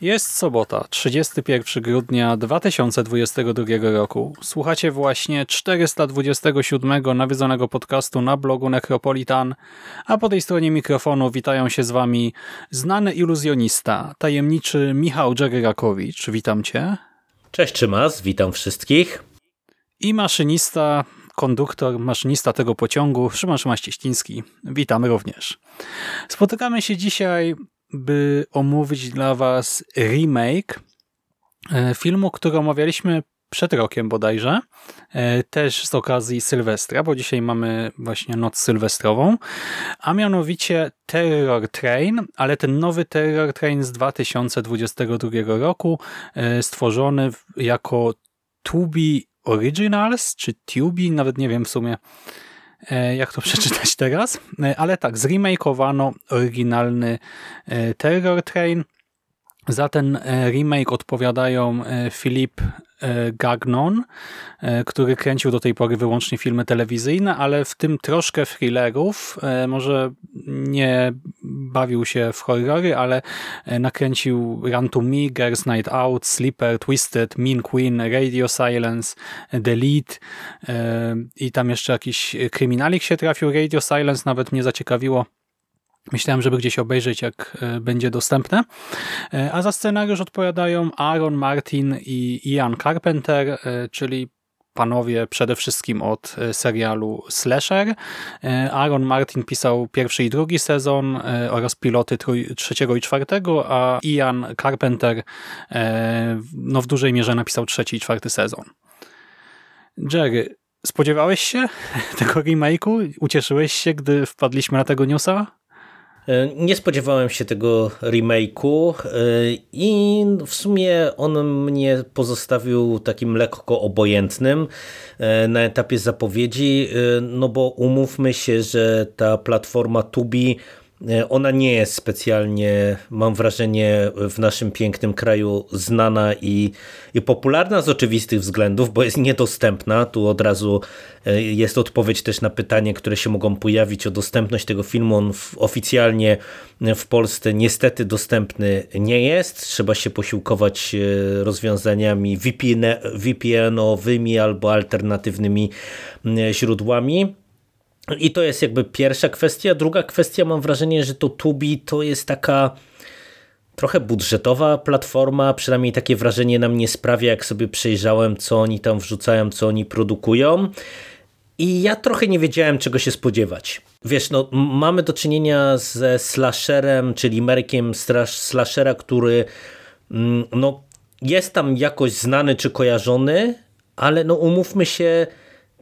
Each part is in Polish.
Jest sobota, 31 grudnia 2022 roku. Słuchacie właśnie 427 nawiedzonego podcastu na blogu Necropolitan, a po tej stronie mikrofonu witają się z wami znany iluzjonista, tajemniczy Michał Dżegerakowicz. Witam cię. Cześć Trzymas, witam wszystkich. I maszynista, konduktor, maszynista tego pociągu, Szymon Szymaścieściński. Witamy również. Spotykamy się dzisiaj by omówić dla Was remake e, filmu, który omawialiśmy przed rokiem bodajże, e, też z okazji Sylwestra, bo dzisiaj mamy właśnie noc sylwestrową, a mianowicie Terror Train, ale ten nowy Terror Train z 2022 roku, e, stworzony jako Tubi Originals, czy Tubi, nawet nie wiem w sumie jak to przeczytać teraz, e, ale tak, zremakeowano oryginalny e, Terror Train. Za ten remake odpowiadają Philip Gagnon, który kręcił do tej pory wyłącznie filmy telewizyjne, ale w tym troszkę thrillerów. Może nie bawił się w horrory, ale nakręcił Run to Me, Girls Night Out, Sleeper, Twisted, Mean Queen, Radio Silence, Lead i tam jeszcze jakiś kryminalik się trafił. Radio Silence nawet mnie zaciekawiło Myślałem, żeby gdzieś obejrzeć, jak e, będzie dostępne. E, a za scenariusz odpowiadają Aaron Martin i Ian Carpenter, e, czyli panowie przede wszystkim od serialu Slasher. Aaron Martin pisał pierwszy i drugi sezon oraz piloty trzeciego i czwartego, a Ian Carpenter no w dużej mierze napisał trzeci i czwarty sezon. Jerry, spodziewałeś się tego remake'u? Ucieszyłeś się, gdy wpadliśmy na tego newsa? E, nie spodziewałem się tego remake'u e, i w sumie on mnie pozostawił takim lekko obojętnym e, na etapie zapowiedzi, no bo umówmy się, że ta platforma Tubi ona nie jest specjalnie, mam wrażenie, w naszym pięknym kraju znana i, i popularna z oczywistych względów, bo jest niedostępna. Tu od razu e, jest odpowiedź też na pytanie, które się mogą pojawić o dostępność tego filmu. On oficjalnie w Polsce niestety dostępny nie jest. Trzeba się posiłkować e, rozwiązaniami VPN, VPN-owymi albo alternatywnymi źródłami. I to jest jakby pierwsza kwestia. Druga kwestia, mam wrażenie, że to Tubi to jest taka trochę budżetowa platforma, przynajmniej takie wrażenie nam nie sprawia, jak sobie przejrzałem, co oni tam wrzucają, co oni produkują. I ja trochę nie wiedziałem, czego się spodziewać. Wiesz, no, mamy do czynienia ze slasherem, czyli Merkiem slashera, który mm, no, jest tam jakoś znany czy kojarzony, ale no, umówmy się,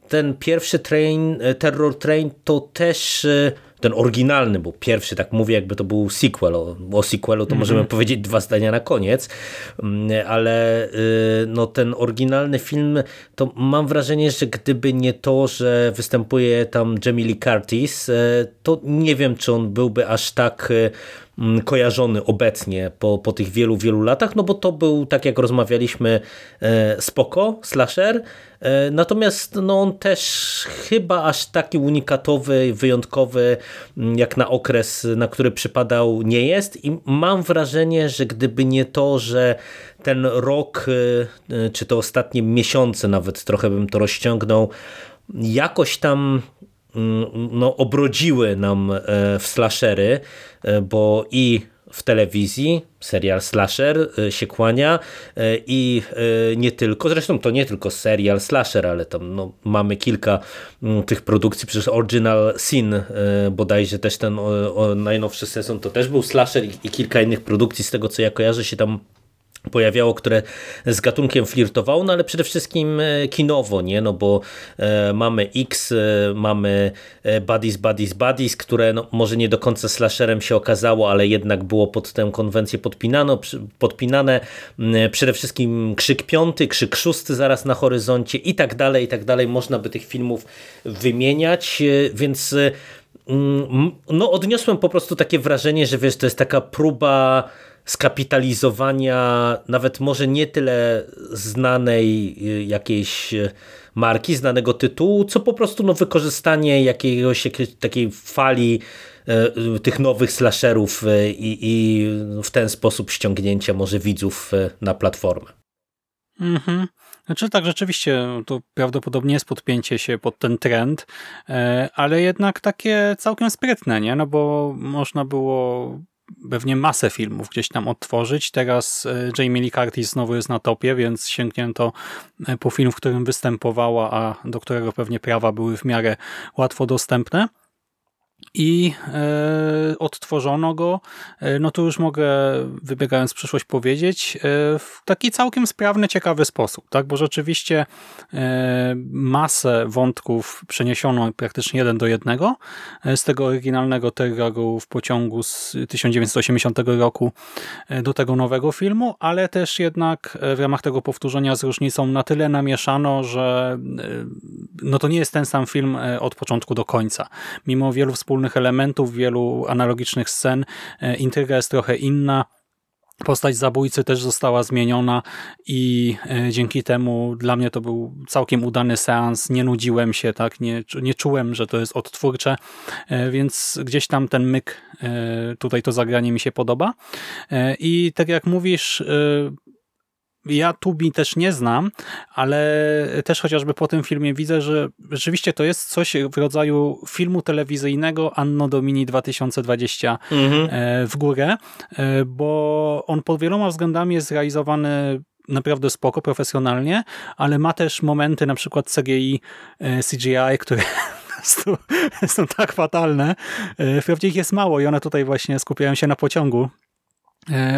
ten pierwszy train, e, Terror Train to też e, ten oryginalny, bo pierwszy tak mówię, jakby to był sequel. O, o sequelu to mm -hmm. możemy powiedzieć dwa zdania na koniec, mm, ale e, no, ten oryginalny film, to mam wrażenie, że gdyby nie to, że występuje tam Jamie Lee Curtis, to nie wiem, czy on byłby aż tak kojarzony obecnie po, po tych wielu, wielu latach, no bo to był, tak jak rozmawialiśmy, e, spoko, slasher, e, natomiast no on też chyba aż taki unikatowy, wyjątkowy, mm, jak na okres, na który przypadał, nie jest. I mam wrażenie, że gdyby nie to, że ten rok, e, czy to ostatnie miesiące nawet, trochę bym to rozciągnął, jakoś tam mm, no, obrodziły nam w slashery, E, bo i w telewizji, serial slasher się kłania i nie tylko, zresztą to nie tylko serial slasher, ale tam no, mamy kilka mm, tych produkcji, przecież Original Sin bodajże też ten o, o najnowszy sezon to też był slasher i, i kilka innych produkcji z tego co ja kojarzę się tam pojawiało, które z gatunkiem flirtowało, no ale przede wszystkim e, kinowo, nie? No bo e, mamy X, e, mamy e, Buddies, Buddies, Buddies, które no, może nie do końca slasherem się okazało, ale jednak było pod tę konwencję podpinano, podpinane. E, przede wszystkim Krzyk Piąty, Krzyk Szósty zaraz na horyzoncie i tak dalej, i tak dalej. Można by tych filmów wymieniać, więc mm, no odniosłem po prostu takie wrażenie, że wiesz, to jest taka próba skapitalizowania nawet może nie tyle znanej y, jakiejś y, marki, znanego tytułu, co po prostu no, wykorzystanie jakiejś takiej fali y, tych nowych slasherów i, i w ten sposób ściągnięcia może widzów na platformę. Mhm. Znaczy tak, rzeczywiście to prawdopodobnie jest podpięcie się pod ten trend, e, ale jednak takie całkiem sprytne, nie? No bo można było pewnie masę filmów gdzieś tam odtworzyć. Teraz e, Jamie Lee Curtis znowu jest na topie, więc sięgnięto e, po film, w którym występowała, a do którego pewnie prawa były w miarę łatwo dostępne i e, odtworzono go, e, no to już mogę, wybiegając w przyszłość, powiedzieć, e, w taki całkiem sprawny, ciekawy sposób, tak? bo rzeczywiście e, masę wątków przeniesiono praktycznie jeden do jednego e, z tego oryginalnego terroru w pociągu z 1980 roku e, do tego nowego filmu, ale też jednak w ramach tego powtórzenia z różnicą na tyle namieszano, że no to nie jest ten sam film od początku do końca. Mimo wielu wspólnych elementów, wielu analogicznych scen. E, intryga jest trochę inna. Postać zabójcy też została zmieniona i e, dzięki temu dla mnie to był całkiem udany seans. Nie nudziłem się, tak, nie, nie czułem, że to jest odtwórcze, e, więc gdzieś tam ten myk, tutaj to zagranie mi się podoba. I tak jak mówisz, ja Tubi też nie znam, ale też chociażby po tym filmie widzę, że rzeczywiście to jest coś w rodzaju filmu telewizyjnego Anno Domini 2020 mhm. E, w górę, e, bo on pod wieloma względami jest zrealizowany naprawdę spoko, profesjonalnie, ale ma też momenty na przykład CGI, e, CGI, które są tak fatalne. Wprawdzie ich jest mało i one tutaj właśnie skupiają się na pociągu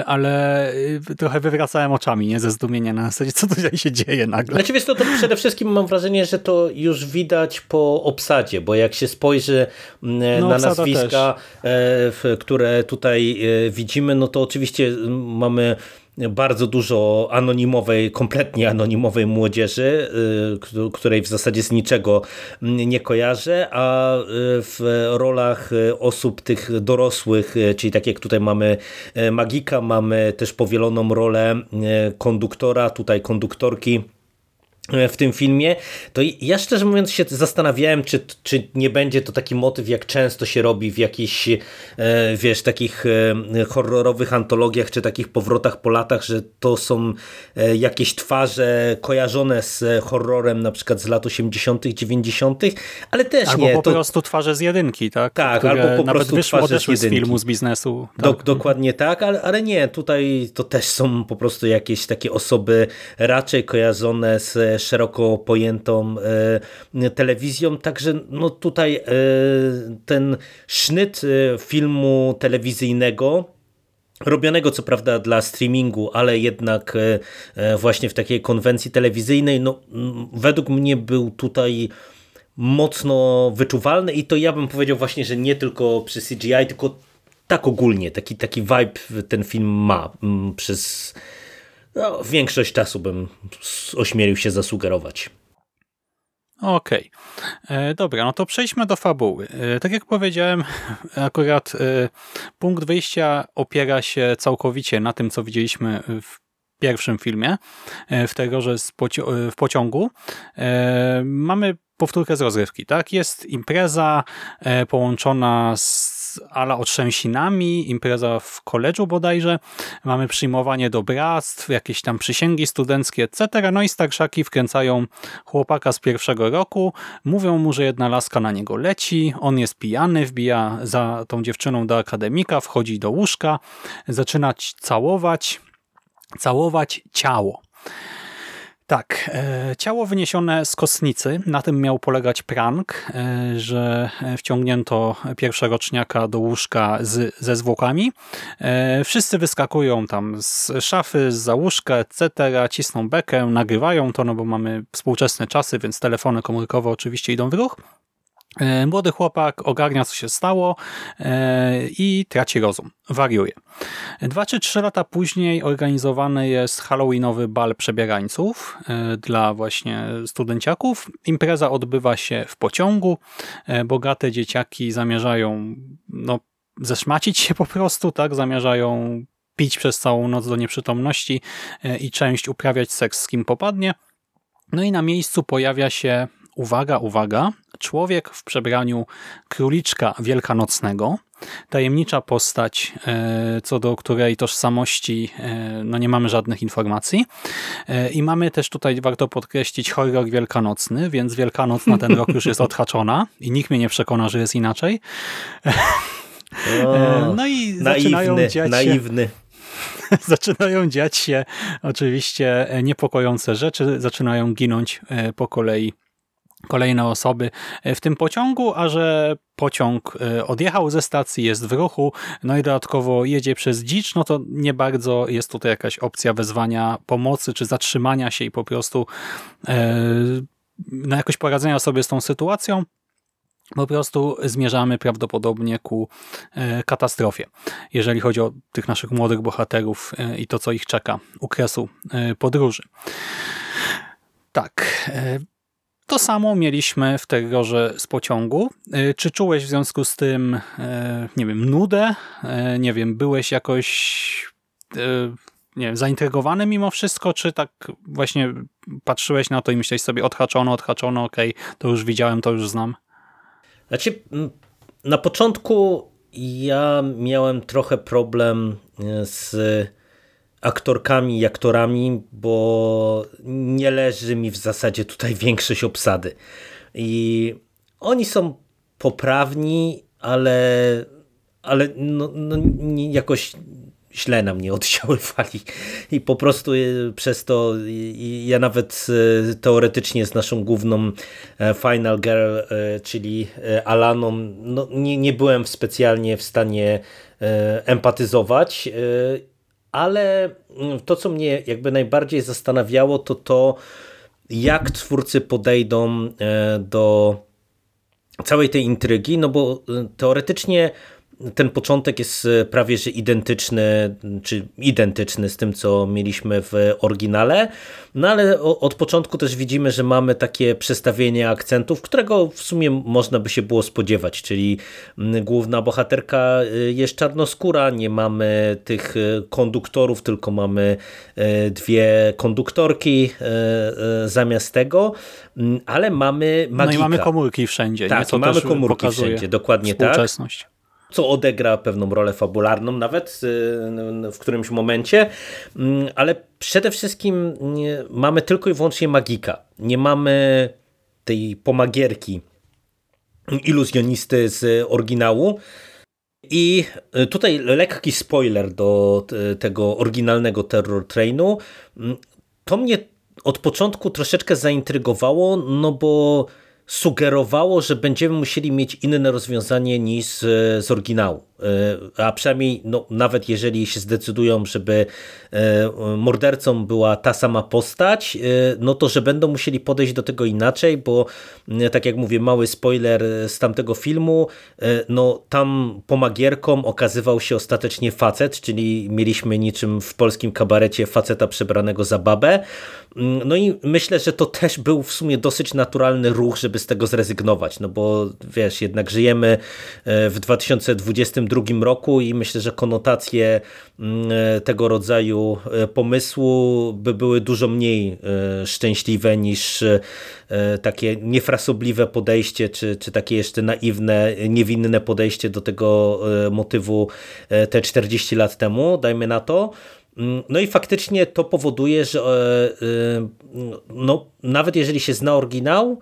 ale y, trochę wywracałem oczami, nie? Ze zdumienia na zasadzie, co tutaj się dzieje nagle. Znaczy wiesz, to, to przede wszystkim mam wrażenie, że to już widać po obsadzie, bo jak się spojrzy mm, no, na nazwiska, też. E, które tutaj e, widzimy, no to oczywiście mamy bardzo dużo anonimowej, kompletnie anonimowej młodzieży, y, której w zasadzie z niczego nie kojarzę, a y, w rolach y, osób tych dorosłych, czyli tak jak tutaj mamy Magika, mamy też powieloną rolę konduktora, tutaj konduktorki, w tym filmie, to ja szczerze mówiąc się zastanawiałem, czy, czy nie będzie to taki motyw, jak często się robi w jakichś, e, wiesz, takich e, horrorowych antologiach, czy takich powrotach po latach, że to są e, jakieś twarze kojarzone z horrorem, na przykład z lat 80., 90., ale też albo nie. po to... prostu twarze z jedynki, tak? Tak, Które albo po prostu wyszło, twarze z, jedynki. z filmu, z biznesu. Tak. Do, dokładnie tak, ale, ale nie, tutaj to też są po prostu jakieś takie osoby raczej kojarzone z szeroko pojętą e, telewizją, także no tutaj e, ten sznyt e, filmu telewizyjnego robionego co prawda dla streamingu, ale jednak właśnie w takiej konwencji telewizyjnej, no według mnie był tutaj mocno wyczuwalny i to ja bym powiedział właśnie, że nie tylko przy CGI, tylko tak ogólnie, taki, taki vibe ten film ma przez no, większość czasu bym ośmielił się zasugerować. Okej, okay. E, dobra, no to przejdźmy do fabuły. E, tak jak powiedziałem, akurat e, punkt wyjścia opiera się całkowicie na tym, co widzieliśmy w pierwszym filmie, w terrorze w pociągu. Mamy powtórkę z rozrywki. Tak? Jest impreza połączona z ala otrzęsinami, impreza w koledżu bodajże, mamy przyjmowanie do bractw, jakieś tam przysięgi studenckie, etc. No i starszaki wkręcają chłopaka z pierwszego roku, mówią mu, że jedna laska na niego leci, on jest pijany, wbija za tą dziewczyną do akademika, wchodzi do łóżka, zaczyna całować, całować ciało. Tak, e, ciało wyniesione z kostnicy, na tym miał polegać prank, e, że wciągnięto pierwszoroczniaka do łóżka z, ze zwłokami. E, wszyscy wyskakują tam z szafy, z łóżka, etc., cisną bekę, nagrywają to, no bo mamy współczesne czasy, więc telefony komórkowe oczywiście idą w ruch. E, młody chłopak ogarnia, co się stało e, i traci rozum, wariuje. Dwa czy trzy lata później organizowany jest halloweenowy bal przebierańców e, dla właśnie studenciaków. Impreza odbywa się w pociągu. Bogate dzieciaki zamierzają no, zeszmacić się po prostu, tak? Zamierzają pić przez całą noc do nieprzytomności i część uprawiać seks z kim popadnie. No i na miejscu pojawia się uwaga, uwaga, człowiek w przebraniu króliczka wielkanocnego, tajemnicza postać, e, co do której tożsamości e, no nie mamy żadnych informacji. E, I mamy też tutaj, warto podkreślić, horror wielkanocny, więc Wielkanoc na ten rok już jest odhaczona i nikt mnie nie przekona, że jest inaczej. O, no i zaczynają naiwny, dziać się... Naiwny. zaczynają dziać się oczywiście niepokojące rzeczy, zaczynają ginąć po kolei kolejne osoby e, w tym pociągu, a że pociąg e, odjechał ze stacji, jest w ruchu, no i dodatkowo jedzie przez dzicz, no to nie bardzo jest tutaj jakaś opcja wezwania pomocy czy zatrzymania się i po prostu e, no jakoś poradzenia sobie z tą sytuacją. Po prostu zmierzamy prawdopodobnie ku katastrofie, jeżeli chodzi o tych naszych młodych bohaterów i to, co ich czeka u kresu podróży. Tak, to samo mieliśmy w terrorze z pociągu. Y, czy czułeś w związku z tym, y, nie wiem, nudę? Y, nie wiem, byłeś jakoś nie wiem, zaintrygowany mimo wszystko, czy tak właśnie patrzyłeś na to i myślałeś sobie odhaczono, odhaczono, okej, okay, to już widziałem, to już znam? Znaczy, na początku ja miałem trochę problem z aktorkami i aktorami, bo nie leży mi w zasadzie tutaj większość obsady. I oni są poprawni, ale, ale no, no jakoś źle na mnie oddziaływali i po prostu e, przez to ja nawet e, teoretycznie z naszą główną e, Final Girl, czyli Alaną, no nie, nie byłem specjalnie w stanie empatyzować ale mm, to, co mnie jakby najbardziej zastanawiało, to to, jak twórcy podejdą e, do całej tej intrygi, no bo e, teoretycznie ten początek jest e, prawie że identyczny, czy identyczny z tym, co mieliśmy w oryginale, no ale od początku też widzimy, że mamy takie przestawienie akcentów, którego w sumie można by się było spodziewać, czyli główna bohaterka e, jest czarnoskóra, nie mamy tych e, konduktorów, tylko mamy dwie konduktorki zamiast tego, ale mamy magika. No i mamy komórki wszędzie. Tak, nie? mamy komórki wszędzie, dokładnie tak co odegra pewną rolę fabularną nawet y, w którymś momencie, mm, ale przede wszystkim mamy tylko i wyłącznie magika. Nie mamy tej pomagierki iluzjonisty z oryginału. I tutaj lekki spoiler do tego oryginalnego Terror Trainu. Mm, to mnie od początku troszeczkę zaintrygowało, no bo sugerowało, że będziemy musieli mieć inne rozwiązanie niż z oryginału. E, a przynajmniej no, nawet jeżeli się zdecydują, żeby e, mordercą była ta sama postać, e, no to że będą musieli podejść do tego inaczej, bo tak jak mówię, mały spoiler z tamtego filmu, no tam pomagierką okazywał się ostatecznie facet, czyli mieliśmy niczym w polskim kabarecie faceta przebranego za babę. Mm, no i myślę, że to też był w sumie dosyć naturalny ruch, żeby z tego zrezygnować, no bo wiesz, jednak żyjemy w 2022 1992 roku i myślę, że konotacje mm, tego rodzaju pomysłu by były dużo mniej szczęśliwe niż takie niefrasobliwe podejście, czy, czy takie jeszcze naiwne, niewinne podejście do tego motywu te 40 lat temu, dajmy na to. Mm, no i faktycznie to powoduje, że no, nawet jeżeli się zna oryginał,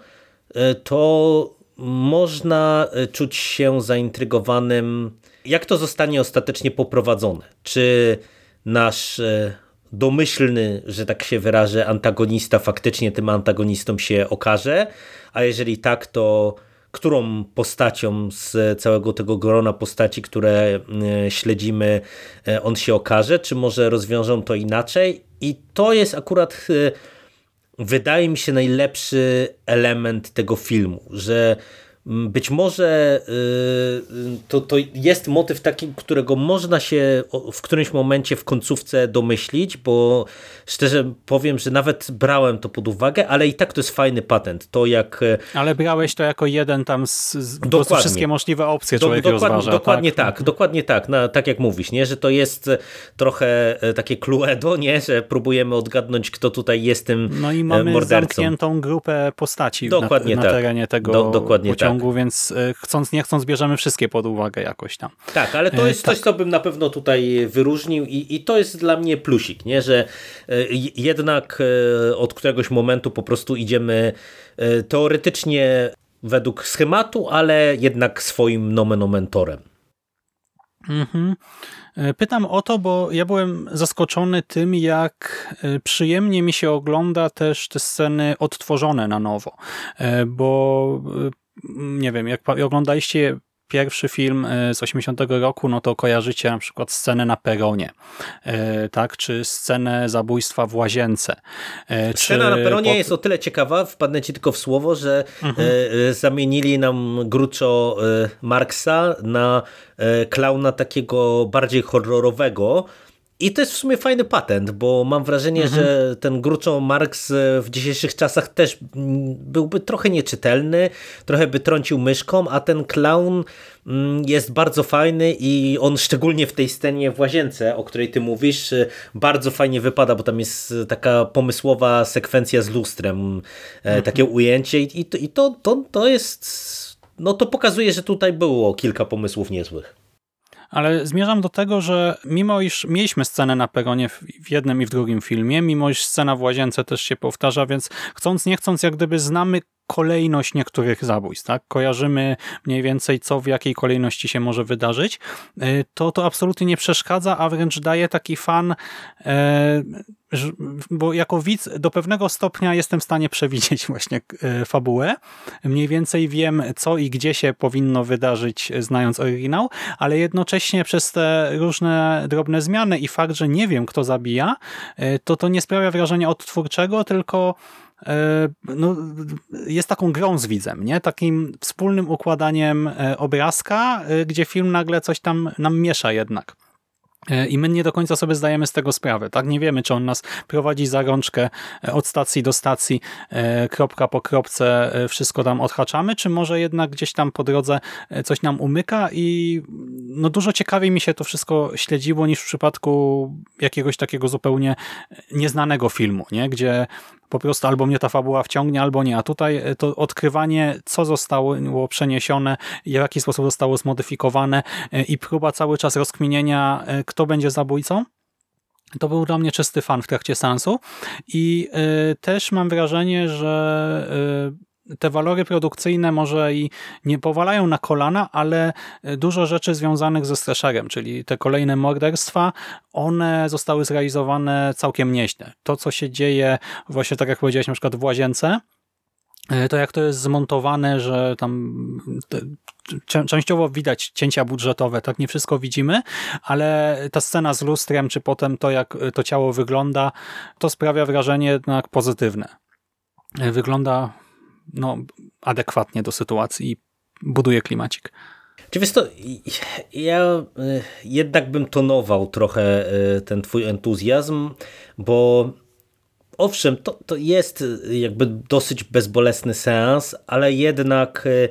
to można e, czuć się zaintrygowanym, jak to zostanie ostatecznie poprowadzone. Czy nasz e, domyślny, że tak się wyrażę, antagonista faktycznie tym antagonistą się okaże, a jeżeli tak, to którą postacią z całego tego grona postaci, które e, śledzimy, on się okaże, czy może rozwiążą to inaczej. I to jest akurat wydaje mi się najlepszy element tego filmu, że być może y, to, to jest motyw taki, którego można się w którymś momencie w końcówce domyślić, bo szczerze powiem, że nawet brałem to pod uwagę, ale i tak to jest fajny patent. To jak... E, ale brałeś to jako jeden tam z, z dokładnie. wszystkie możliwe opcje człowiek Do, dokładnie, rozważa. Dokładnie tak, tak dokładnie tak. No, tak jak mówisz, nie? że to jest trochę e, takie cluedo, nie? że próbujemy odgadnąć, kto tutaj jest tym No i mamy mordercą. zamkniętą grupę postaci dokładnie na, na tak. terenie tego Do, dokładnie pociągu, tak. więc e, chcąc nie chcąc bierzemy wszystkie pod uwagę jakoś tam. Tak, ale to jest e, coś, tak. co bym na pewno tutaj wyróżnił i, i to jest dla mnie plusik, nie? że jednak e, od któregoś momentu po prostu idziemy teoretycznie według schematu, ale jednak swoim nomenomentorem. Mhm. Pytam o to, bo ja byłem zaskoczony tym, jak przyjemnie mi się ogląda też te sceny odtworzone na nowo, bo nie wiem, jak oglądaliście pierwszy film e, z 80 roku, no to kojarzycie na przykład scenę na peronie, e, tak, czy scenę zabójstwa w łazience. E, Scena na peronie jest o tyle ciekawa, wpadnę ci tylko w słowo, że mhm. zamienili nam Gruczo Marksa na klauna takiego bardziej horrorowego, i to jest w sumie fajny patent, bo mam wrażenie, mhm. że ten Gruczo Marx w dzisiejszych czasach też byłby trochę nieczytelny, trochę by trącił myszką, a ten clown mm, jest bardzo fajny i on szczególnie w tej scenie w łazience, o której ty mówisz, bardzo fajnie wypada, bo tam jest taka pomysłowa sekwencja z lustrem, e, mhm. takie ujęcie i to, i to, to, to jest, no to pokazuje, że tutaj było kilka pomysłów niezłych ale zmierzam do tego, że mimo iż mieliśmy scenę na peronie w jednym i w drugim filmie, mimo iż scena w łazience też się powtarza, więc chcąc nie chcąc jak gdyby znamy kolejność niektórych zabójstw, tak? Kojarzymy mniej więcej, co w jakiej kolejności się może wydarzyć, y, to to absolutnie nie przeszkadza, a wręcz daje taki fan, e, bo jako widz do pewnego stopnia jestem w stanie przewidzieć właśnie e, fabułę. Mniej więcej wiem, co i gdzie się powinno wydarzyć, znając oryginał, ale jednocześnie przez te różne drobne zmiany i fakt, że nie wiem, kto zabija, e, to to nie sprawia wrażenia odtwórczego, tylko E, no, jest taką grą z widzem, nie? takim wspólnym układaniem e, obrazka, e, gdzie film nagle coś tam nam miesza jednak. E, I my nie do końca sobie zdajemy z tego sprawę. Tak? Nie wiemy, czy on nas prowadzi za rączkę e, od stacji do stacji, e, kropka po kropce, wszystko tam odhaczamy, czy może jednak gdzieś tam po drodze coś nam umyka i no dużo ciekawiej mi się to wszystko śledziło niż w przypadku jakiegoś takiego zupełnie nieznanego filmu, nie? gdzie po prostu albo mnie ta fabuła wciągnie, albo nie. A tutaj e, to odkrywanie, co zostało przeniesione, w jaki sposób zostało zmodyfikowane e, i próba cały czas rozkminienia, e, kto będzie zabójcą, to był dla mnie czysty fan w trakcie sensu i też mam wrażenie, że te walory produkcyjne może i nie powalają na kolana, ale dużo rzeczy związanych ze strasherem, czyli te kolejne morderstwa, one zostały zrealizowane całkiem nieźle. To, co się dzieje właśnie tak jak powiedziałeś na przykład w łazience, e, to jak to jest zmontowane, że tam częściowo widać cięcia budżetowe, tak nie wszystko widzimy, ale ta scena z lustrem, czy potem to jak to ciało wygląda, to sprawia wrażenie jednak pozytywne. E, wygląda no, adekwatnie do sytuacji i buduje klimacik. Czy wiesz to, ja y, jednak bym tonował trochę y, ten twój entuzjazm, bo owszem, to, to jest jakby dosyć bezbolesny seans, ale jednak y,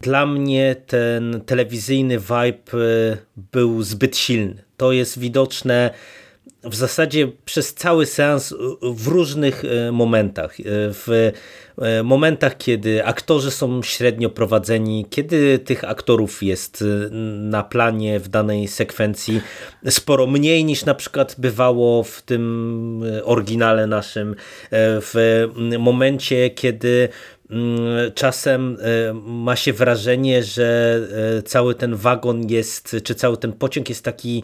dla mnie ten telewizyjny vibe był zbyt silny. To jest widoczne w zasadzie przez cały seans w różnych momentach. W momentach, kiedy aktorzy są średnio prowadzeni, kiedy tych aktorów jest na planie w danej sekwencji sporo mniej niż na przykład bywało w tym oryginale naszym, w momencie, kiedy czasem ma się wrażenie, że cały ten wagon jest, czy cały ten pociąg jest taki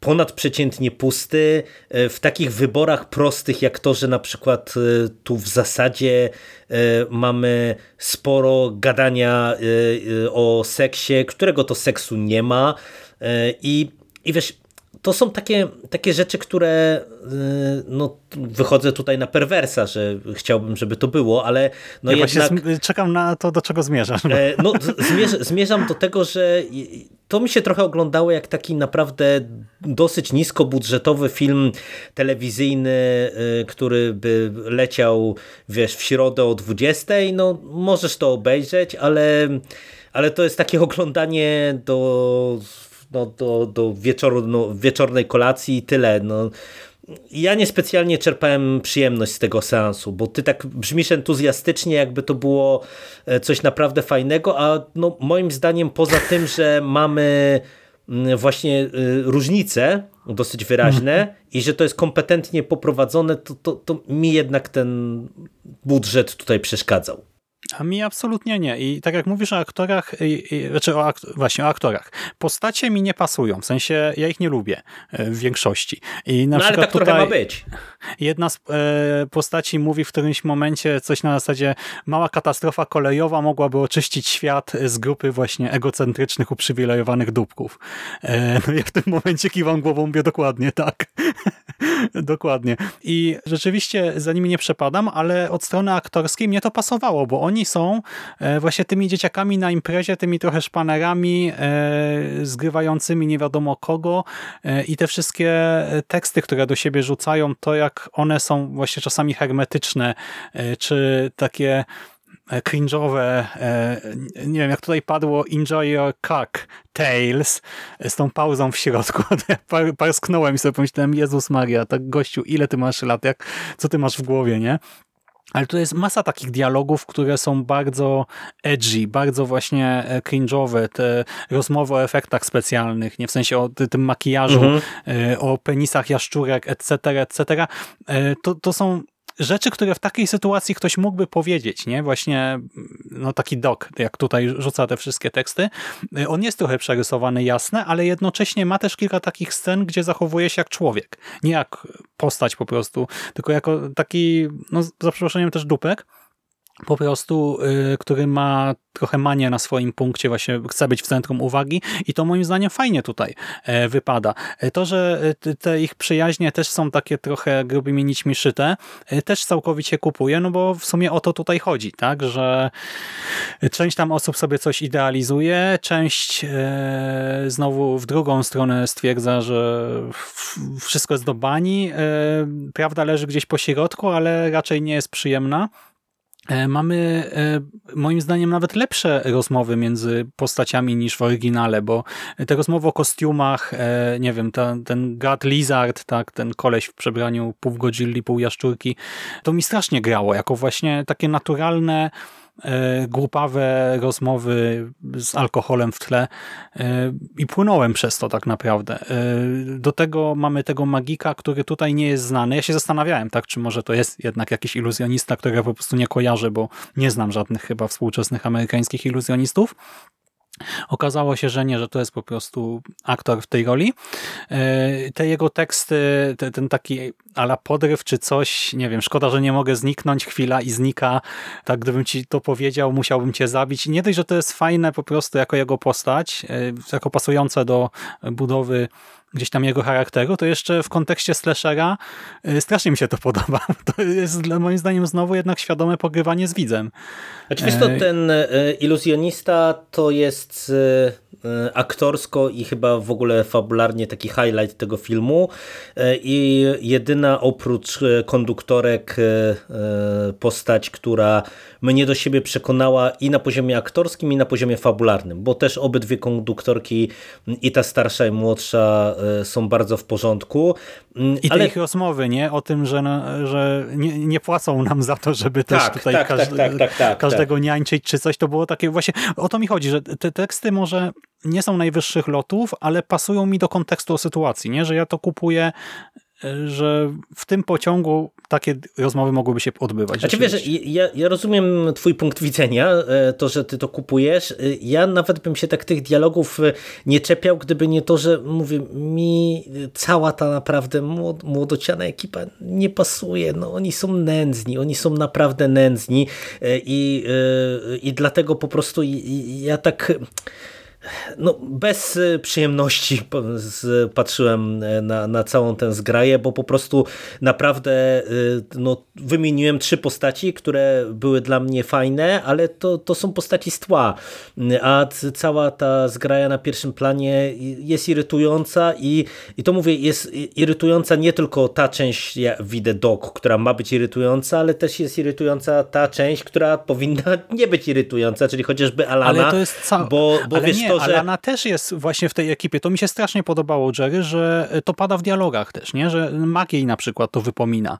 ponadprzeciętnie pusty, e, w takich wyborach prostych jak to, że na przykład e, tu w zasadzie e, mamy sporo gadania o seksie, którego to seksu nie ma i, i wiesz, to są takie, takie rzeczy, które no, wychodzę tutaj na perwersa, że chciałbym, żeby to było, ale no ja jednak... czekam na to, do czego zmierzasz. No, zmierz, zmierzam do tego, że to mi się trochę oglądało jak taki naprawdę dosyć niskobudżetowy film telewizyjny, y, który by leciał wiesz, w środę o 20. No możesz to obejrzeć, ale, ale to jest takie oglądanie do, no, do, do wieczoru, no, wieczornej kolacji i tyle. No, ja niespecjalnie czerpałem przyjemność z tego seansu, bo ty tak brzmisz entuzjastycznie, jakby to było e, coś naprawdę fajnego, a no, moim zdaniem poza tym, że mamy mm, właśnie e, różnice dosyć wyraźne mhm. i że to jest kompetentnie poprowadzone, to, to, to mi jednak ten budżet tutaj przeszkadzał. A mi absolutnie nie. I tak jak mówisz o aktorach, znaczy o akt, właśnie o aktorach, postacie mi nie pasują, w sensie ja ich nie lubię e, w większości. I na no ale tak tutaj trochę ma być. Jedna z e, postaci mówi w którymś momencie coś na zasadzie mała katastrofa kolejowa mogłaby oczyścić świat z grupy właśnie egocentrycznych, uprzywilejowanych dupków. E, no ja w tym momencie kiwam głową, mówię dokładnie tak. dokładnie. I rzeczywiście za nimi nie przepadam, ale od strony aktorskiej mnie to pasowało, bo oni są e, właśnie tymi dzieciakami na imprezie, tymi trochę szpanerami, e, zgrywającymi nie wiadomo kogo e, i te wszystkie teksty, które do siebie rzucają, to jak one są właśnie czasami hermetyczne, czy takie cringe'owe, nie wiem, jak tutaj padło Enjoy Your Cock Tales z tą pauzą w środku. Ja parsknąłem i sobie pomyślałem, Jezus Maria, tak gościu, ile ty masz lat, jak, co ty masz w głowie, nie? Ale tu jest masa takich dialogów, które są bardzo edgy, bardzo właśnie e, cringe'owe, te rozmowy o efektach specjalnych, nie w sensie o tym makijażu, mhm. E, o penisach jaszczurek, etc., etc. E, to, to są rzeczy, które w takiej sytuacji ktoś mógłby powiedzieć, nie? Właśnie no taki dok, jak tutaj rzuca te wszystkie teksty. On jest trochę przerysowany, jasne, ale jednocześnie ma też kilka takich scen, gdzie zachowuje się jak człowiek. Nie jak postać po prostu, tylko jako taki, no za przeproszeniem też dupek po prostu, y, który ma trochę manię na swoim punkcie, właśnie chce być w centrum uwagi i to moim zdaniem fajnie tutaj e, wypada. E, to, że e, te ich przyjaźnie też są takie trochę grubymi nićmi szyte, też całkowicie kupuję, no bo w sumie o to tutaj chodzi, tak, że część tam osób sobie coś idealizuje, część znowu w drugą stronę stwierdza, że wszystko jest do bani, prawda leży gdzieś po środku, ale raczej nie jest przyjemna. E, mamy e, moim zdaniem nawet lepsze rozmowy między postaciami niż w oryginale, bo te rozmowy o kostiumach, e, nie wiem, ten, ten God Lizard, tak, ten koleś w przebraniu pół Godzilli, pół Jaszczurki, to mi strasznie grało, jako właśnie takie naturalne głupawe rozmowy z alkoholem w tle e, i płynąłem przez to tak naprawdę. E, do tego mamy tego magika, który tutaj nie jest znany. Ja się zastanawiałem, tak, czy może to jest jednak jakiś iluzjonista, którego po prostu nie kojarzę, bo nie znam żadnych chyba współczesnych amerykańskich iluzjonistów. Okazało się, że nie, że to jest po prostu aktor w tej roli. E, te jego teksty, ten taki ala podryw czy coś, nie wiem, szkoda, że nie mogę zniknąć, chwila i znika. Tak, gdybym ci to powiedział, musiałbym cię zabić. Nie dość, że to jest fajne po prostu jako jego postać, e, jako pasujące do budowy gdzieś tam jego charakteru, to jeszcze w kontekście slashera y, strasznie mi się to podoba. To jest moim zdaniem znowu jednak świadome pogrywanie z widzem. Oczywiście to e, ten e, iluzjonista to jest e, aktorsko i chyba w ogóle fabularnie taki highlight tego filmu i jedyna oprócz konduktorek postać, która mnie do siebie przekonała i na poziomie aktorskim i na poziomie fabularnym, bo też obydwie konduktorki i ta starsza i młodsza są bardzo w porządku. I ale... te ich rozmowy, nie? O tym, że, że nie, nie płacą nam za to, żeby też tak, tutaj tak, tak, tak, tak, każdego tak. niańczyć czy coś. To było takie właśnie, o to mi chodzi, że te teksty może nie są najwyższych lotów, ale pasują mi do kontekstu sytuacji, nie? Że ja to kupuję że w tym pociągu takie rozmowy mogłyby się odbywać. Znaczy wiesz, ja, ja rozumiem twój punkt widzenia, e, to, że ty to kupujesz. E, ja nawet bym się tak tych dialogów e, nie czepiał, gdyby nie to, że mówię, mi cała ta naprawdę młodociana ekipa nie pasuje. No, oni są nędzni, oni są naprawdę nędzni i, i dlatego po prostu ja tak no, bez y, przyjemności patrzyłem e, na, na całą tę zgraję, bo po prostu naprawdę y, no, wymieniłem trzy postaci, które były dla mnie fajne, ale to, to są postaci z tła, a cała ta zgraja na pierwszym planie jest irytująca i, i to mówię, jest irytująca nie tylko ta część, ja widzę dog, która ma być irytująca, ale też jest irytująca ta część, która powinna nie być irytująca, czyli chociażby Alana, ale to jest bo, bo wiesz, nie, to, że... Alana też jest właśnie w tej ekipie. To mi się strasznie podobało, Jerry, że to pada w dialogach też, nie? Że Magiej na przykład to wypomina.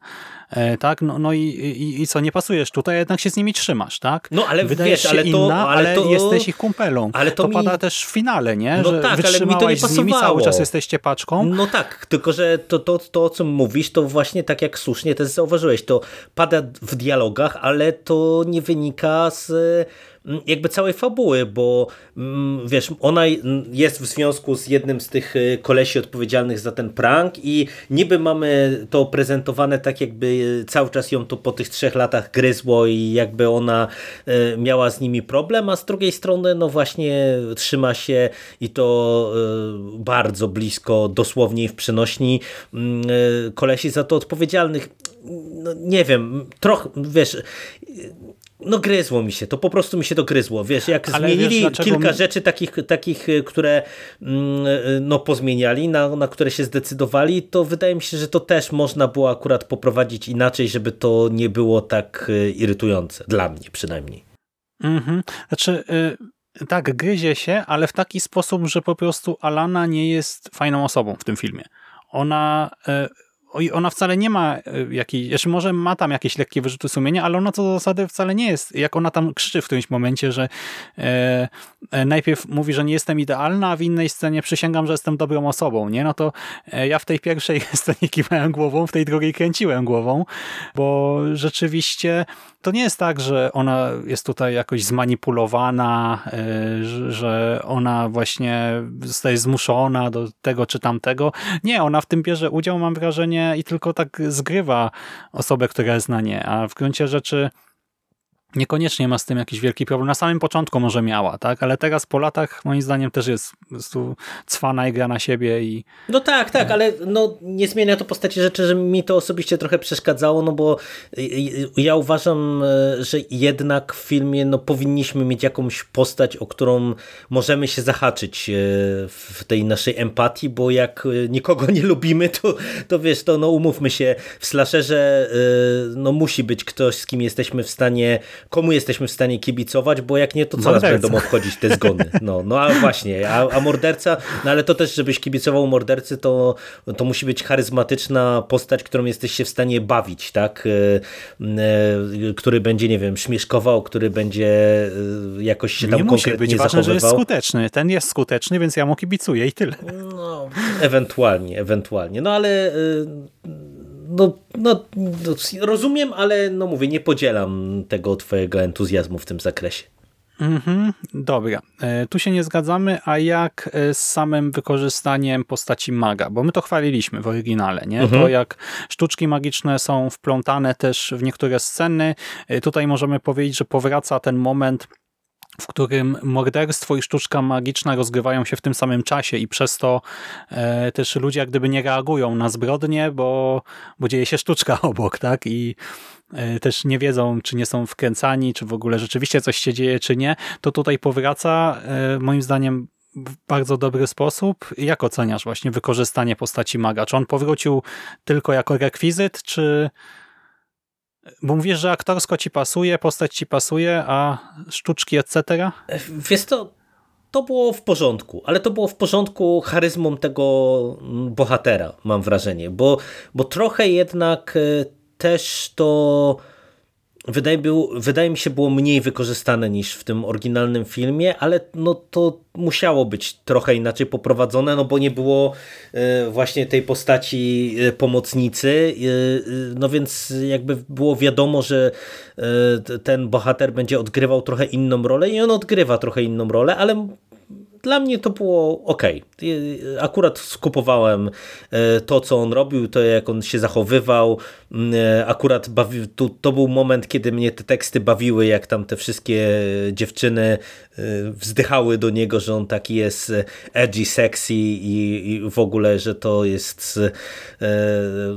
E, tak? No, no i, i, i, co, nie pasujesz tutaj, jednak się z nimi trzymasz, tak? No ale Wydajesz wiesz, ale to, inna, ale, to, jesteś ich kumpelą. Ale to, to mi... pada też w finale, nie? No że tak, ale mi to nie pasowało. z nimi, cały czas jesteście paczką. No tak, tylko że to, to, to, o czym mówisz, to właśnie tak jak słusznie też zauważyłeś, to pada w dialogach, ale to nie wynika z jakby całej fabuły, bo wiesz, ona jest w związku z jednym z tych y, kolesi odpowiedzialnych za ten prank i niby mamy to prezentowane tak jakby cały czas ją to po tych trzech latach gryzło i jakby ona y, miała z nimi problem, a z drugiej strony no właśnie trzyma się i to y, bardzo blisko, dosłownie w przenośni kolesi za to odpowiedzialnych. No, nie wiem, trochę, wiesz, no gryzło mi się, to po prostu mi się to gryzło. Wiesz, jak Ale zmienili wiesz, kilka rzeczy takich, takich, y, które mm, y, no, pozmieniali, na, na które się zdecydowali, to wydaje mi się, że to też można było akurat poprowadzić inaczej, żeby to nie było tak y, irytujące. Dla mnie przynajmniej. Mhm. Znaczy... Tak, gryzie się, ale w taki sposób, że po prostu Alana nie jest fajną osobą w tym filmie. Ona ona wcale nie ma e, jakiej, jeszcze może ma tam jakieś lekkie wyrzuty sumienia, ale ona co do zasady wcale nie jest, jak ona tam krzyczy w którymś momencie, że e, e, najpierw mówi, że nie jestem idealna, a w innej scenie przysięgam, że jestem dobrą osobą, nie? No to e, ja w tej pierwszej scenie kiwałem głową, w tej drugiej kręciłem głową, bo rzeczywiście to nie jest tak, że ona jest tutaj jakoś zmanipulowana, e, że ona właśnie zostaje zmuszona do tego czy tamtego. Nie, ona w tym bierze udział, mam wrażenie, i tylko tak zgrywa osobę, która jest na nie, a w gruncie rzeczy niekoniecznie ma z tym jakiś wielki problem. Na samym początku może miała, tak? Ale teraz po latach moim zdaniem też jest po prostu cwana i gra na siebie i... No tak, tak, ale no, nie zmienia to postaci rzeczy, że mi to osobiście trochę przeszkadzało, no bo ja uważam, że jednak w filmie no, powinniśmy mieć jakąś postać, o którą możemy się zahaczyć w tej naszej empatii, bo jak nikogo nie lubimy, to, to wiesz, to no umówmy się, w slasherze no musi być ktoś, z kim jesteśmy w stanie komu jesteśmy w stanie kibicować, bo jak nie, to co nas będą obchodzić te zgony. No, no a właśnie, a, a morderca, no ale to też, żebyś kibicował mordercy, to, to musi być charyzmatyczna postać, którą jesteś się w stanie bawić, tak? E, e, który będzie, nie wiem, śmieszkował, który będzie e, jakoś się tam nie musi być ważne, że jest skuteczny. Ten jest skuteczny, więc ja mu kibicuję i tyle. No, ewentualnie, ewentualnie. No ale no, no, no, rozumiem, ale no mówię, nie podzielam tego twojego entuzjazmu w tym zakresie. Mhm, dobra. E, tu się nie zgadzamy, a jak e, z samym wykorzystaniem postaci maga? Bo my to chwaliliśmy w oryginale, nie? Mhm. To jak sztuczki magiczne są wplątane też w niektóre sceny. E, tutaj możemy powiedzieć, że powraca ten moment w którym morderstwo i sztuczka magiczna rozgrywają się w tym samym czasie i przez to e, też ludzie jak gdyby nie reagują na zbrodnie, bo, bo dzieje się sztuczka obok, tak? I e, też nie wiedzą, czy nie są wkręcani, czy w ogóle rzeczywiście coś się dzieje, czy nie, to tutaj powraca. E, moim zdaniem w bardzo dobry sposób. Jak oceniasz właśnie wykorzystanie postaci maga? Czy on powrócił tylko jako rekwizyt, czy... Bo mówisz, że aktorsko ci pasuje, postać ci pasuje, a sztuczki etc.? Wiesz to, to było w porządku, ale to było w porządku charyzmą tego bohatera, mam wrażenie, bo, bo trochę jednak e, też to wydaje, był, wydaje mi się było mniej wykorzystane niż w tym oryginalnym filmie, ale no to musiało być trochę inaczej poprowadzone, no bo nie było e, właśnie tej postaci e, pomocnicy, no więc jakby było wiadomo, że ten bohater będzie odgrywał trochę inną rolę i on odgrywa trochę inną rolę, ale dla mnie to było ok. Akurat skupowałem e, to, co on robił, to jak on się zachowywał. Mm, e, akurat bawi, to, to był moment, kiedy mnie te teksty bawiły, jak tam te wszystkie dziewczyny e, wzdychały do niego, że on taki jest edgy, sexy i, i w ogóle, że to jest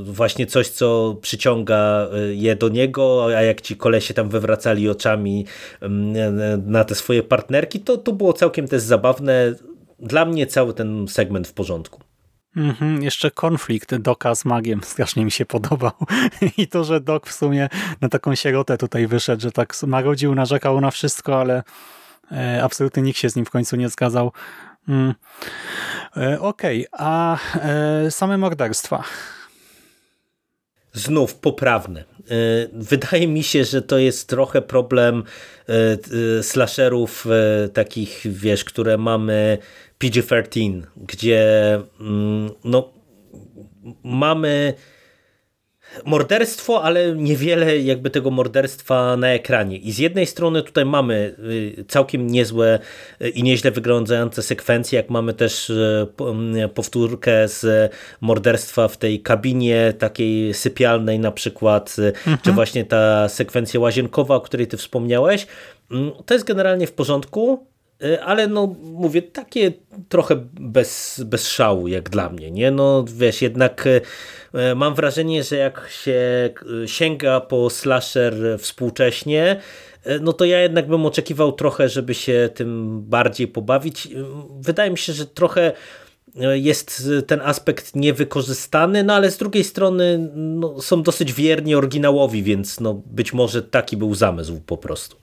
właśnie coś, co przyciąga je do niego, a jak ci kolesie tam wywracali oczami mm, na te swoje partnerki, to, to było całkiem też zabawne dla mnie cały ten segment w porządku. Mhm, jeszcze konflikt Doka z magiem strasznie mi się podobał. I to, że Dok w sumie na taką sierotę tutaj wyszedł, że tak marodził, narzekał na wszystko, ale e, absolutnie nikt się z nim w końcu nie zgadzał. Mm. E, Okej, okay, a e, same morderstwa? Znów poprawne. E, wydaje mi się, że to jest trochę problem e, e, slasherów takich, wiesz, które mamy PG-13, gdzie mm, no, mamy morderstwo, ale niewiele jakby tego morderstwa na ekranie. I z jednej strony tutaj mamy y, całkiem niezłe y, i nieźle wyglądające sekwencje, jak mamy też y, powtórkę z morderstwa w tej kabinie takiej sypialnej na przykład, mhm. czy właśnie ta sekwencja łazienkowa, o której ty wspomniałeś. Mm, to jest generalnie w porządku, ale no mówię, takie trochę bez, bez szału jak dla mnie, nie? No wiesz, jednak E, mam wrażenie, że jak się e, sięga po slasher współcześnie, e, no to ja jednak bym oczekiwał trochę, żeby się tym bardziej pobawić. Wydaje mi się, że trochę jest ten aspekt niewykorzystany, no ale z drugiej strony no, są dosyć wierni oryginałowi, więc no, być może taki był zamysł po prostu.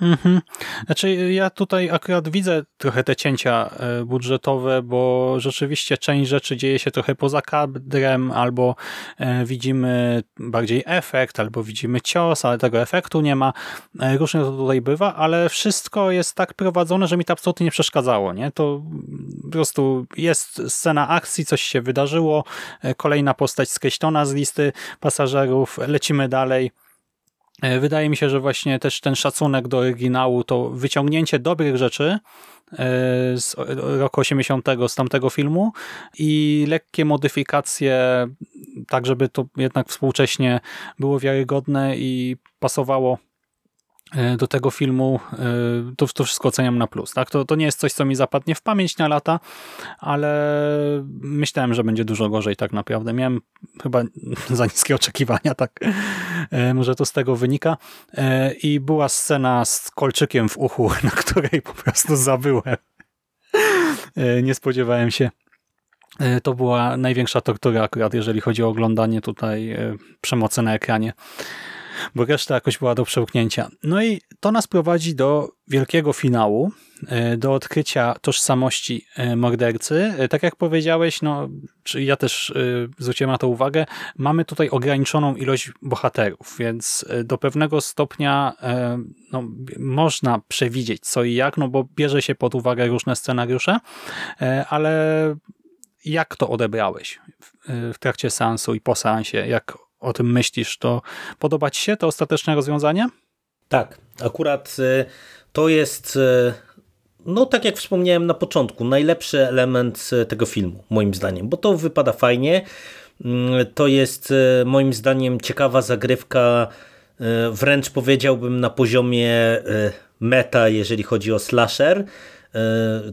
Mhm. Znaczy ja tutaj akurat widzę trochę te cięcia e, budżetowe, bo rzeczywiście część rzeczy dzieje się trochę poza kadrem, albo e, widzimy bardziej efekt, albo widzimy cios, ale tego efektu nie ma. E, różnie to tutaj bywa, ale wszystko jest tak prowadzone, że mi to absolutnie nie przeszkadzało. Nie? To po prostu jest scena akcji, coś się wydarzyło, kolejna postać skreślona z listy pasażerów, lecimy dalej wydaje mi się, że właśnie też ten szacunek do oryginału, to wyciągnięcie dobrych rzeczy e, z roku 80 z tamtego filmu i lekkie modyfikacje, tak żeby to jednak współcześnie było wiarygodne i pasowało E, do tego filmu, e, to, to wszystko oceniam na plus. Tak? To, to nie jest coś, co mi zapadnie w pamięć na lata, ale myślałem, że będzie dużo gorzej tak naprawdę. Miałem chyba za niskie oczekiwania, tak e, może to z tego wynika. I była scena z kolczykiem w uchu, na której po prostu zabyłem. Nie spodziewałem się. To była największa tortura akurat, jeżeli chodzi o oglądanie tutaj przemocy na ekranie bo reszta jakoś była do przełknięcia. No i to nas prowadzi do wielkiego finału, e, do odkrycia tożsamości e, mordercy. E, tak jak powiedziałeś, no, czy ja też zwróciłem na to uwagę, mamy tutaj ograniczoną ilość bohaterów, więc do pewnego stopnia no, można przewidzieć co i jak, no bo bierze się pod uwagę różne scenariusze, ale jak to odebrałeś w trakcie seansu i po seansie? Jak o tym myślisz, to podoba Ci się to ostateczne rozwiązanie? Tak, akurat y, to jest, y, no tak jak wspomniałem na początku, najlepszy element y, tego filmu, moim zdaniem, bo to wypada fajnie. Mm, to jest moim zdaniem ciekawa zagrywka, wręcz powiedziałbym na poziomie meta, jeżeli chodzi o slasher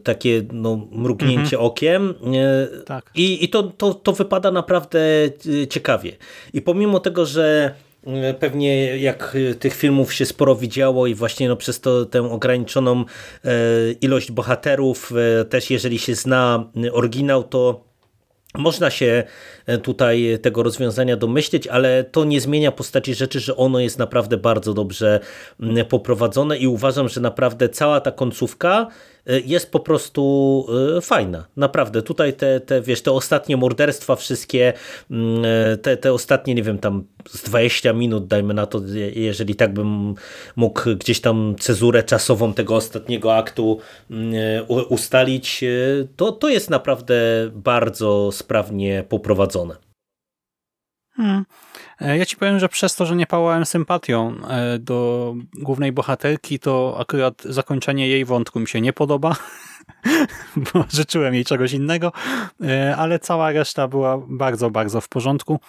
takie no, mrugnięcie mhm. okiem e, tak. i, i to, to, to wypada naprawdę e, ciekawie. I pomimo tego, że Pewnie jak tych filmów się sporo widziało i właśnie no przez to tę ograniczoną ilość bohaterów, też jeżeli się zna oryginał, to można się e, tutaj tego rozwiązania domyśleć, ale to nie zmienia postaci rzeczy, że ono jest naprawdę bardzo dobrze poprowadzone i uważam, że naprawdę cała ta końcówka e, jest po prostu e, fajna. Naprawdę. Tutaj te, te, wiesz, te ostatnie morderstwa wszystkie, mm, te, te ostatnie, nie wiem, tam z 20 minut, dajmy na to, jeżeli tak bym mógł gdzieś tam cezurę czasową tego ostatniego aktu mm, ustalić, to, to jest naprawdę bardzo sprawnie poprowadzone. Hmm. E, ja ci powiem, że przez to, że nie pałałem sympatią e, do głównej bohaterki, to akurat zakończenie jej wątku mi się nie podoba, bo życzyłem jej czegoś innego, e, ale cała reszta była bardzo, bardzo w porządku.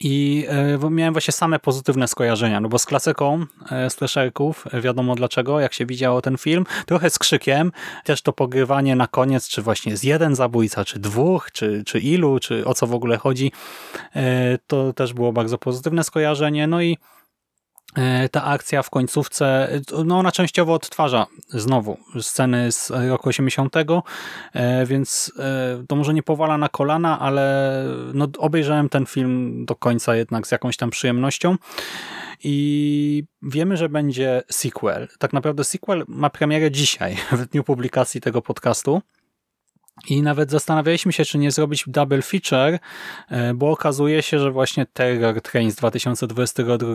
I e, miałem właśnie same pozytywne skojarzenia, no bo z klasyką e, slasherków, e, wiadomo dlaczego, jak się widziało ten film, trochę z krzykiem, też to pogrywanie na koniec, czy właśnie jest jeden zabójca, czy dwóch, czy, czy ilu, czy o co w ogóle chodzi, to też było bardzo pozytywne skojarzenie, no i ta akcja w końcówce, no ona częściowo odtwarza znowu sceny z roku 80, e, więc e, to może nie powala na kolana, ale no obejrzałem ten film do końca jednak z jakąś tam przyjemnością i wiemy, że będzie sequel. Tak naprawdę sequel ma premierę dzisiaj, w dniu publikacji tego podcastu. I nawet zastanawialiśmy się, czy nie zrobić double feature, e, bo okazuje się, że właśnie Terror Train z 2022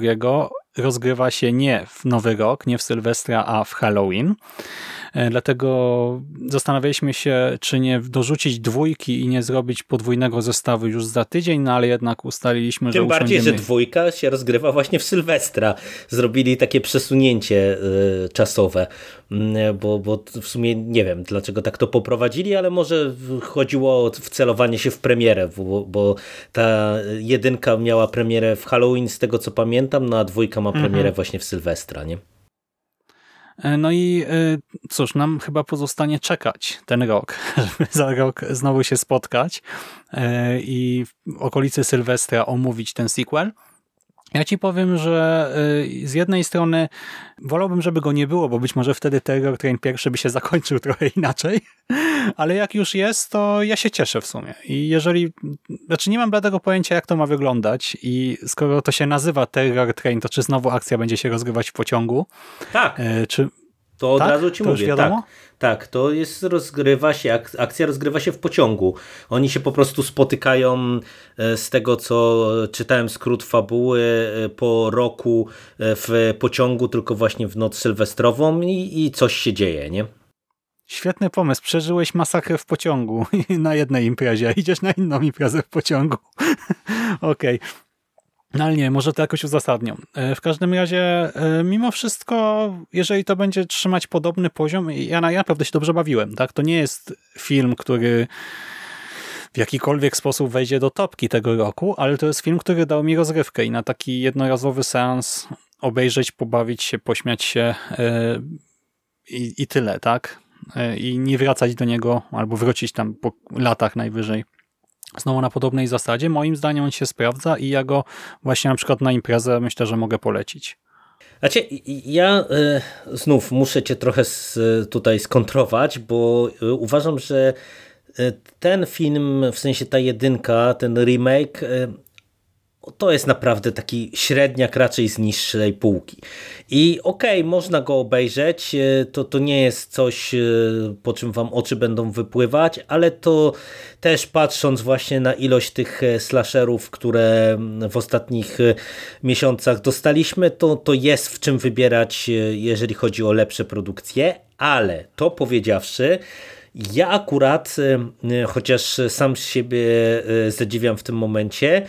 rozgrywa się nie w Nowy Rok, nie w Sylwestra, a w Halloween. E, dlatego zastanawialiśmy się, czy nie dorzucić dwójki i nie zrobić podwójnego zestawu już za tydzień, no ale jednak ustaliliśmy, Tym że bardziej, usiądziemy... że dwójka się rozgrywa właśnie w Sylwestra. Zrobili takie przesunięcie y, czasowe, y, bo, bo w sumie nie wiem, dlaczego tak to poprowadzili, ale może chodziło o wcelowanie się w premierę, bo, bo ta jedynka miała premierę w Halloween, z tego co pamiętam, no a dwójka ma premierę mhm. właśnie w Sylwestra, nie? E, no i e, cóż, nam chyba pozostanie czekać ten rok, żeby za rok znowu się spotkać e, i w okolicy Sylwestra omówić ten sequel. Ja ci powiem, że z jednej strony wolałbym, żeby go nie było, bo być może wtedy Terror Train pierwszy by się zakończył trochę inaczej, ale jak już jest, to ja się cieszę w sumie. I jeżeli, znaczy nie mam bladego pojęcia, jak to ma wyglądać i skoro to się nazywa Terror Train, to czy znowu akcja będzie się rozgrywać w pociągu? Tak. Czy to od tak? razu ci to mówię. Tak, tak, to jest rozgrywa się, akcja rozgrywa się w pociągu. Oni się po prostu spotykają e, z tego, co czytałem skrót fabuły e, po roku e, w pociągu, tylko właśnie w noc sylwestrową i, i coś się dzieje, nie? Świetny pomysł. Przeżyłeś masakrę w pociągu na jednej imprezie, idziesz na inną imprezę w pociągu. Okej. Okay. No ale nie, może to jakoś uzasadnią. E, w każdym razie, e, mimo wszystko, jeżeli to będzie trzymać podobny poziom, ja, na, ja naprawdę się dobrze bawiłem. Tak? To nie jest film, który w jakikolwiek sposób wejdzie do topki tego roku, ale to jest film, który dał mi rozrywkę i na taki jednorazowy seans obejrzeć, pobawić się, pośmiać się yy, i, i tyle, tak? I nie wracać do niego, albo wrócić tam po latach najwyżej znowu na podobnej zasadzie. Moim zdaniem on się sprawdza i ja go właśnie na przykład na imprezę myślę, że mogę polecić. Znaczy, ja y, znów muszę cię trochę z, tutaj skontrować, bo y, uważam, że y, ten film, w sensie ta jedynka, ten remake, to jest naprawdę taki średniak raczej z niższej półki. I okej, okay, można go obejrzeć, e, to, to nie jest coś, e, po czym wam oczy będą wypływać, ale to też patrząc właśnie na ilość tych e, slasherów, które w ostatnich miesiącach dostaliśmy, to, to jest w czym wybierać, jeżeli chodzi o lepsze produkcje, ale to powiedziawszy, ja akurat, chociaż sam siebie zadziwiam w tym momencie,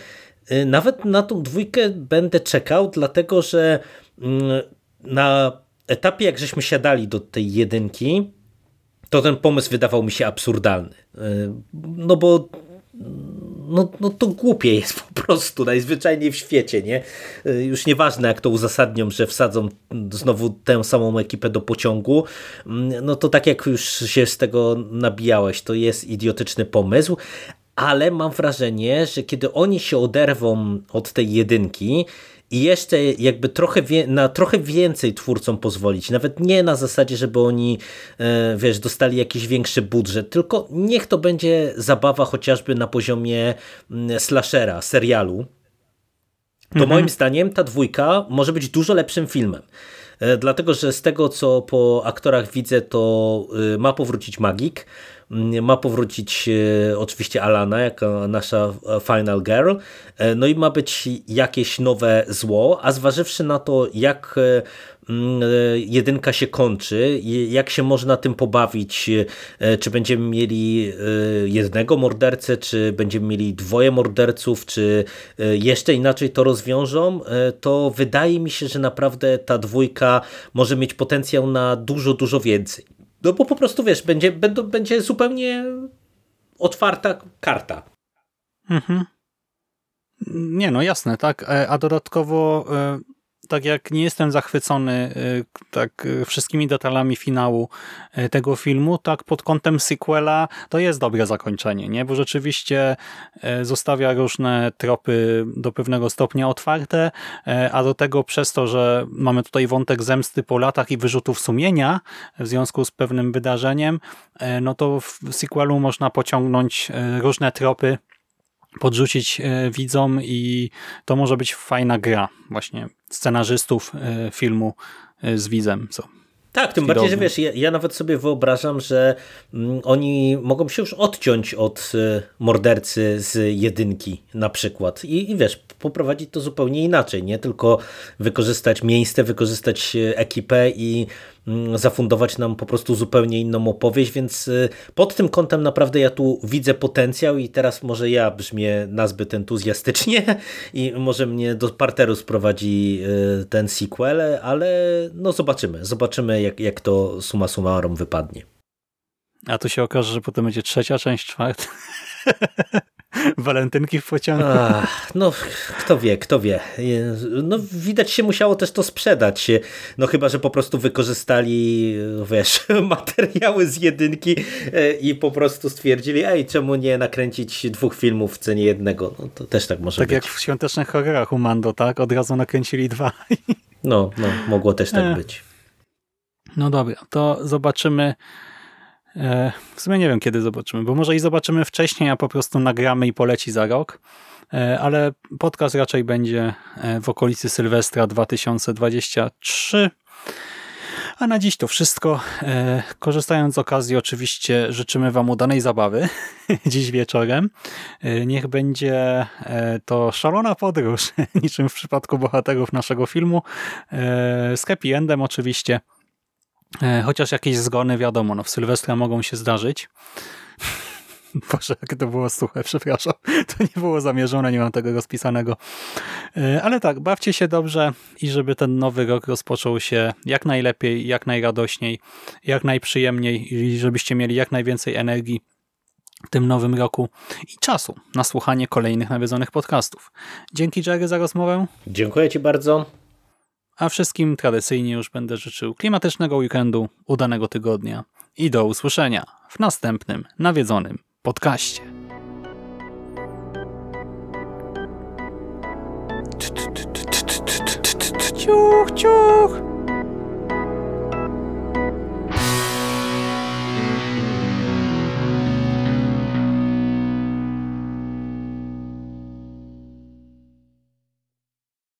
nawet na tą dwójkę będę czekał, dlatego że mm, na etapie, jak żeśmy siadali do tej jedynki, to ten pomysł wydawał mi się absurdalny. Y, no bo no, no to głupie jest po prostu najzwyczajniej w świecie, nie? Y, już nieważne jak to uzasadnią, że wsadzą znowu tę samą ekipę do pociągu, mm, no to tak jak już się z tego nabijałeś, to jest idiotyczny pomysł, ale mam wrażenie, że kiedy oni się oderwą od tej jedynki i jeszcze jakby trochę na trochę więcej twórcom pozwolić, nawet nie na zasadzie, żeby oni e, wiesz, dostali jakiś większy budżet, tylko niech to będzie zabawa chociażby na poziomie mm, slashera, serialu, to mhm. moim zdaniem ta dwójka może być dużo lepszym filmem. E, dlatego, że z tego, co po aktorach widzę, to y, ma powrócić Magik, mm, ma powrócić e, oczywiście Alana, jako nasza e, Final Girl, no i ma być jakieś nowe zło, a zważywszy na to, jak jedynka się kończy, jak się można tym pobawić, e, czy będziemy mieli e, jednego mordercę, czy będziemy mieli dwoje morderców, czy jeszcze inaczej to rozwiążą, to wydaje mi się, że naprawdę ta dwójka może mieć potencjał na dużo, dużo więcej. No bo po prostu wiesz, będzie, będzie zupełnie otwarta karta. Mhm. Nie, no jasne, tak. A dodatkowo tak jak nie jestem zachwycony y, tak y, wszystkimi detalami finału y, tego filmu, tak pod kątem sequela to jest dobre zakończenie, nie? bo rzeczywiście zostawia różne tropy do pewnego stopnia otwarte, a do tego przez to, że mamy tutaj wątek zemsty po latach i wyrzutów sumienia w związku z pewnym wydarzeniem, no to w sequelu można pociągnąć różne tropy podrzucić e, widzom i to może być fajna gra właśnie scenarzystów e, filmu e, z widzem. Co tak, tym bardziej, że wiesz, ja, ja, nawet sobie wyobrażam, że mm, oni mogą się już odciąć od mordercy z jedynki na przykład i, i wiesz, poprowadzić to zupełnie inaczej, nie tylko wykorzystać miejsce, wykorzystać ekipę i zafundować nam po prostu zupełnie inną opowieść, więc y, pod tym kątem naprawdę ja tu widzę potencjał i teraz może ja brzmię nazbyt entuzjastycznie i może mnie do parteru sprowadzi y, ten sequel, ale no zobaczymy, zobaczymy jak, jak to suma summarum wypadnie. A tu się okaże, że potem będzie trzecia część, czwarta. Walentynki w pociągu. Ach, no, kto wie, kto wie. No, widać się musiało też to sprzedać. No chyba, że po prostu wykorzystali, wiesz, materiały z jedynki e, i po prostu stwierdzili, ej, czemu nie nakręcić dwóch filmów w cenie jednego? No to też tak może tak być. Tak jak w Świątecznych Horrorach u Mando, tak? Od razu nakręcili dwa. No, no, mogło też tak e. być. No dobra, to zobaczymy w sumie nie wiem, kiedy zobaczymy, bo może i zobaczymy wcześniej, a po prostu nagramy i poleci za rok. E, ale podcast raczej będzie e, w okolicy Sylwestra 2023. A na dziś to wszystko. Korzystając z okazji, oczywiście życzymy Wam udanej zabawy dziś wieczorem. Niech będzie to szalona podróż, niczym w przypadku bohaterów naszego filmu. Z happy endem oczywiście. E, chociaż jakieś zgony, wiadomo, no w Sylwestra mogą się zdarzyć. Boże, jak to było suche, przepraszam. To nie było zamierzone, nie mam tego rozpisanego. E, ale tak, bawcie się dobrze i żeby ten nowy rok rozpoczął się jak najlepiej, jak najradośniej, jak najprzyjemniej i żebyście mieli jak najwięcej energii w tym nowym roku i czasu na słuchanie kolejnych nawiedzonych podcastów. Dzięki Jerry za rozmowę. Dziękuję Ci bardzo a wszystkim tradycyjnie już będę życzył klimatycznego weekendu, udanego tygodnia i do usłyszenia w następnym nawiedzonym podcaście. Ciuch, ciuch!